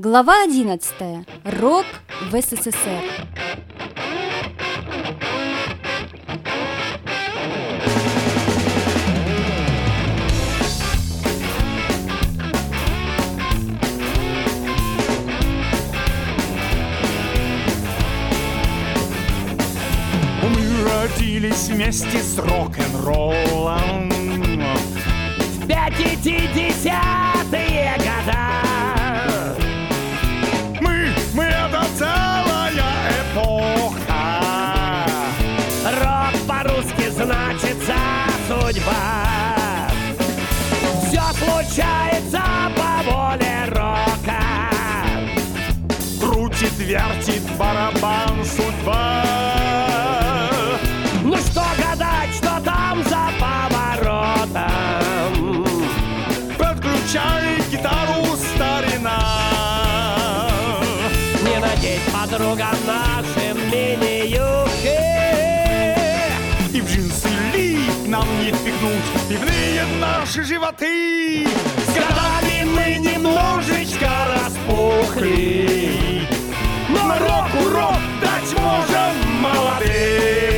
Глава 11. Рок в СССР. Мы родились вместе с рок-н-роллом В пятидесятые судьба. Все случается по воле рока. Крутит, вертит барабан судьба. Ну что гадать, что там за поворотом? Подключай гитару, старина. Не надеть, подруга, наши мини-юбки наши животы. С годами мы немножечко распухли. Но рок-урок дать можем молодым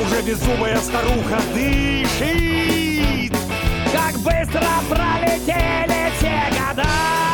уже беззубая старуха дышит. Как быстро пролетели те года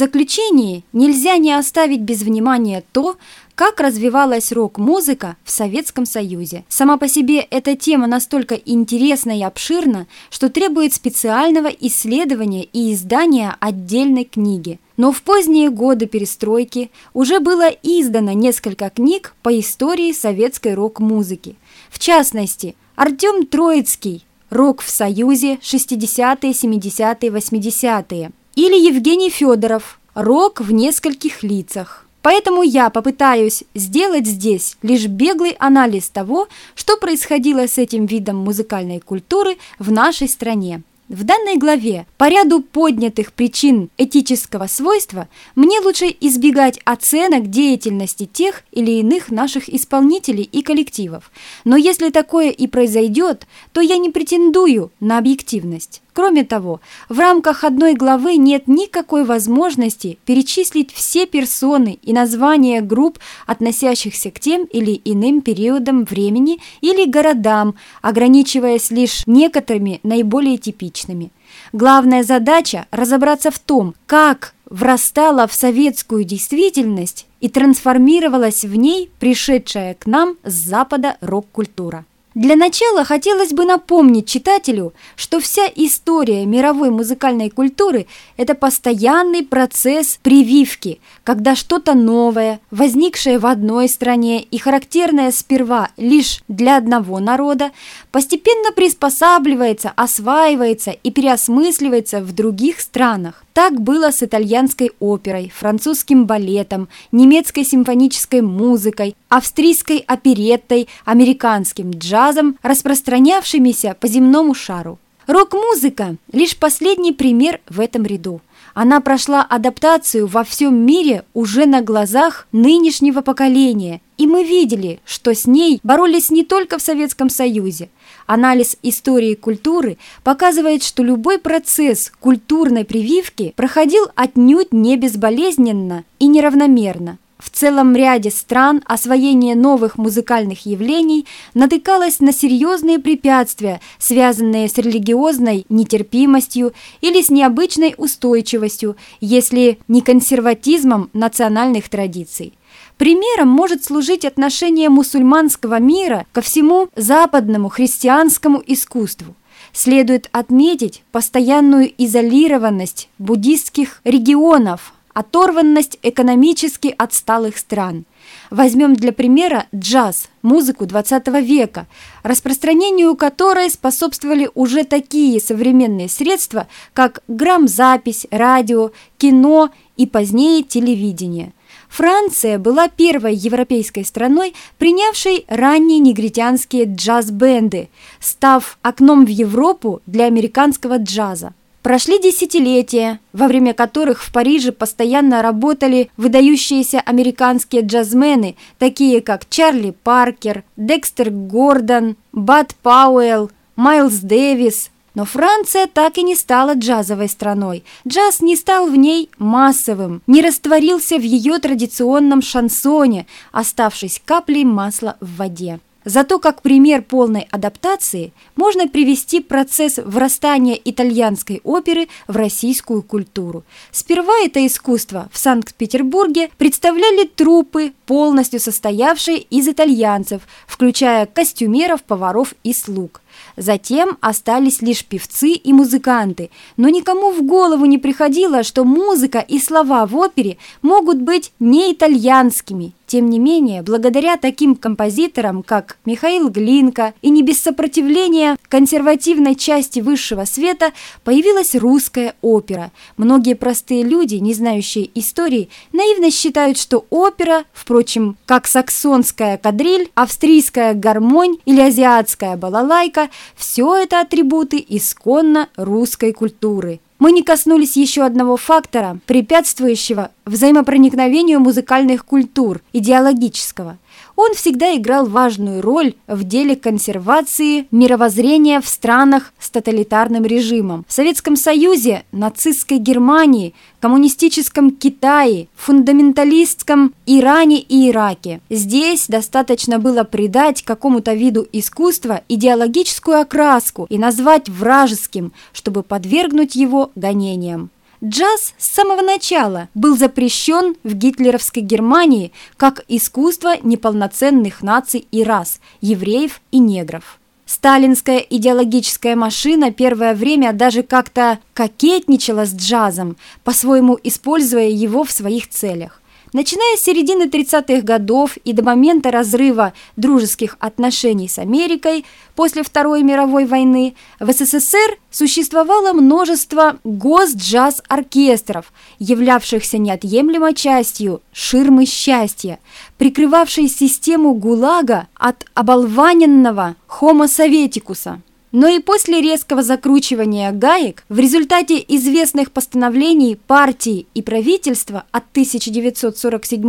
заключении нельзя не оставить без внимания то, как развивалась рок-музыка в Советском Союзе. Сама по себе эта тема настолько интересна и обширна, что требует специального исследования и издания отдельной книги. Но в поздние годы перестройки уже было издано несколько книг по истории советской рок-музыки. В частности, Артем Троицкий «Рок в Союзе. 60-е, 70-е, 80-е» или Евгений Федоров «Рок в нескольких лицах». Поэтому я попытаюсь сделать здесь лишь беглый анализ того, что происходило с этим видом музыкальной культуры в нашей стране. В данной главе по ряду поднятых причин этического свойства мне лучше избегать оценок деятельности тех или иных наших исполнителей и коллективов. Но если такое и произойдет, то я не претендую на объективность. Кроме того, в рамках одной главы нет никакой возможности перечислить все персоны и названия групп, относящихся к тем или иным периодам времени или городам, ограничиваясь лишь некоторыми наиболее типичными. Главная задача – разобраться в том, как врастала в советскую действительность и трансформировалась в ней пришедшая к нам с Запада рок-культура. Для начала хотелось бы напомнить читателю, что вся история мировой музыкальной культуры – это постоянный процесс прививки, когда что-то новое, возникшее в одной стране и характерное сперва лишь для одного народа, постепенно приспосабливается, осваивается и переосмысливается в других странах. Так было с итальянской оперой, французским балетом, немецкой симфонической музыкой, австрийской опереттой, американским джазом, распространявшимися по земному шару. Рок-музыка – лишь последний пример в этом ряду. Она прошла адаптацию во всем мире уже на глазах нынешнего поколения, и мы видели, что с ней боролись не только в Советском Союзе. Анализ истории культуры показывает, что любой процесс культурной прививки проходил отнюдь не безболезненно и неравномерно. В целом ряде стран освоение новых музыкальных явлений натыкалось на серьезные препятствия, связанные с религиозной нетерпимостью или с необычной устойчивостью, если не консерватизмом национальных традиций. Примером может служить отношение мусульманского мира ко всему западному христианскому искусству. Следует отметить постоянную изолированность буддистских регионов, оторванность экономически отсталых стран. Возьмем для примера джаз, музыку XX века, распространению которой способствовали уже такие современные средства, как грамзапись, радио, кино и позднее телевидение – Франция была первой европейской страной, принявшей ранние негритянские джаз-бенды, став окном в Европу для американского джаза. Прошли десятилетия, во время которых в Париже постоянно работали выдающиеся американские джазмены, такие как Чарли Паркер, Декстер Гордон, Бад Пауэлл, Майлз Дэвис, но Франция так и не стала джазовой страной. Джаз не стал в ней массовым, не растворился в ее традиционном шансоне, оставшись каплей масла в воде. Зато как пример полной адаптации можно привести процесс врастания итальянской оперы в российскую культуру. Сперва это искусство в Санкт-Петербурге представляли труппы, полностью состоявшие из итальянцев, включая костюмеров, поваров и слуг. Затем остались лишь певцы и музыканты, но никому в голову не приходило, что музыка и слова в опере могут быть не итальянскими. Тем не менее, благодаря таким композиторам, как Михаил Глинка, и не без сопротивления консервативной части высшего света появилась русская опера. Многие простые люди, не знающие истории, наивно считают, что опера, впрочем, как саксонская кадриль, австрийская гармонь или азиатская балалайка, все это атрибуты исконно русской культуры. Мы не коснулись еще одного фактора, препятствующего взаимопроникновению музыкальных культур, идеологического – он всегда играл важную роль в деле консервации мировоззрения в странах с тоталитарным режимом. В Советском Союзе, нацистской Германии, коммунистическом Китае, фундаменталистском Иране и Ираке. Здесь достаточно было придать какому-то виду искусства идеологическую окраску и назвать вражеским, чтобы подвергнуть его гонениям. Джаз с самого начала был запрещен в гитлеровской Германии как искусство неполноценных наций и рас – евреев и негров. Сталинская идеологическая машина первое время даже как-то кокетничала с джазом, по-своему используя его в своих целях. Начиная с середины 30-х годов и до момента разрыва дружеских отношений с Америкой после Второй мировой войны в СССР существовало множество госджаз-оркестров, являвшихся неотъемлемой частью ширмы счастья, прикрывавшей систему ГУЛАГа от оболваненного Homo советикуса. Но и после резкого закручивания гаек в результате известных постановлений партии и правительства от 1947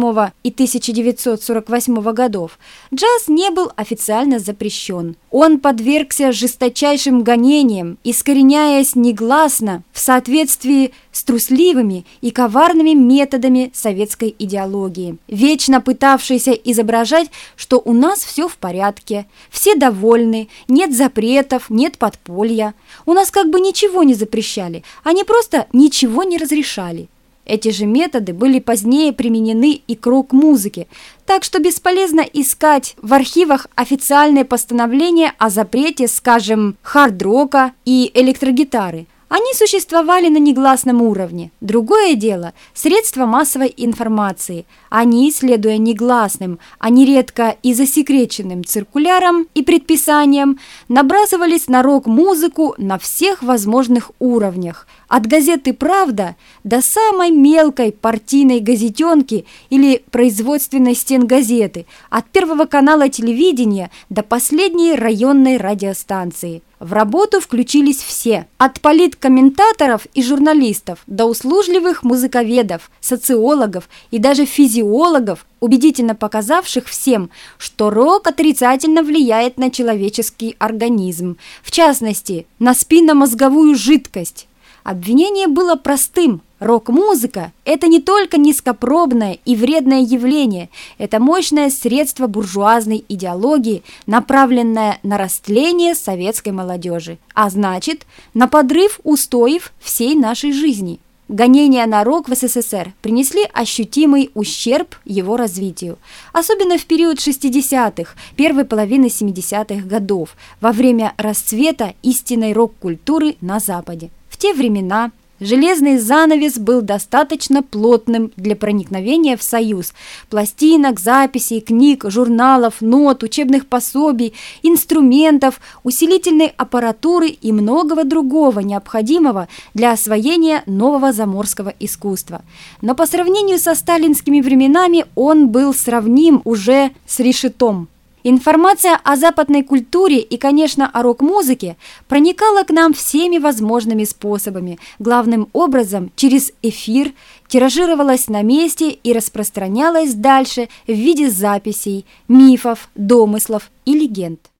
и 1948 годов джаз не был официально запрещен. Он подвергся жесточайшим гонениям, искореняясь негласно в соответствии с трусливыми и коварными методами советской идеологии, вечно пытавшейся изображать, что у нас все в порядке, все довольны, нет запретов, нет подполья. У нас как бы ничего не запрещали, они просто ничего не разрешали. Эти же методы были позднее применены и к рок-музыке, так что бесполезно искать в архивах официальное постановление о запрете, скажем, хард-рока и электрогитары. Они существовали на негласном уровне. Другое дело – средства массовой информации. Они, следуя негласным, а нередко и засекреченным циркулярам и предписаниям, набрасывались на рок-музыку на всех возможных уровнях – от газеты «Правда» до самой мелкой партийной газетенки или производственной стенгазеты, от Первого канала телевидения до последней районной радиостанции. В работу включились все, от политкомментаторов и журналистов до услужливых музыковедов, социологов и даже физиологов, убедительно показавших всем, что рок отрицательно влияет на человеческий организм, в частности, на спинномозговую жидкость. Обвинение было простым. Рок-музыка – это не только низкопробное и вредное явление, это мощное средство буржуазной идеологии, направленное на растление советской молодежи, а значит, на подрыв устоев всей нашей жизни. Гонения на рок в СССР принесли ощутимый ущерб его развитию, особенно в период 60-х, первой половины 70-х годов, во время расцвета истинной рок-культуры на Западе. Те времена Железный занавес был достаточно плотным для проникновения в Союз. Пластинок, записей, книг, журналов, нот, учебных пособий, инструментов, усилительной аппаратуры и многого другого необходимого для освоения нового заморского искусства. Но по сравнению со сталинскими временами он был сравним уже с решетом. Информация о западной культуре и, конечно, о рок-музыке проникала к нам всеми возможными способами, главным образом через эфир, тиражировалась на месте и распространялась дальше в виде записей, мифов, домыслов и легенд.